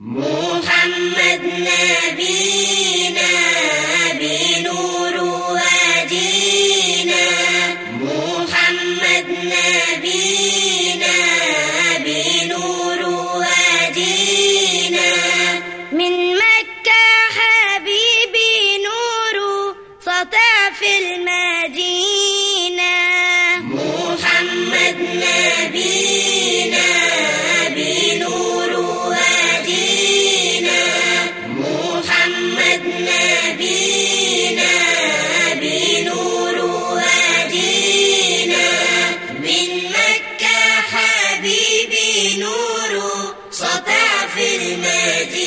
محمد نبی دے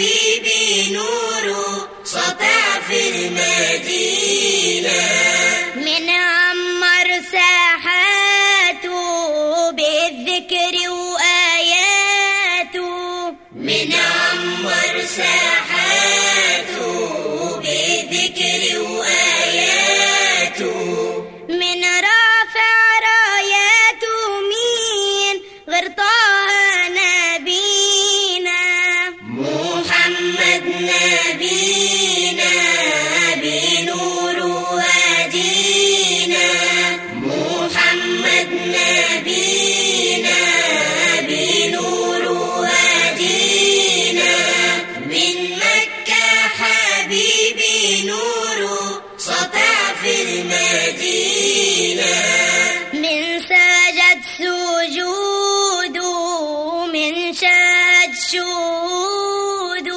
حبیبی نور. السود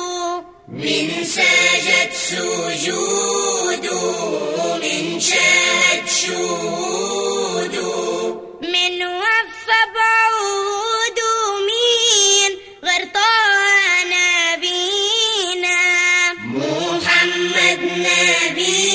من سجد سجود من شهد شود من وف بعود من غرطان نبينا محمد نبينا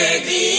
دیا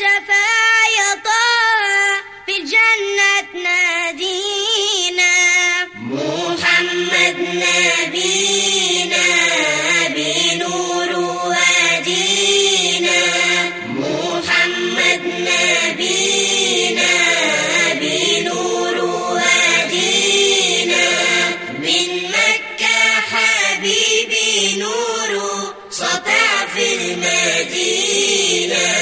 شفا يطاع في جنة نادينا. محمد نبينا بنور وادينا. محمد نبينا بنور وادينا. من مكة حبيبي نور، سطع في المدينة.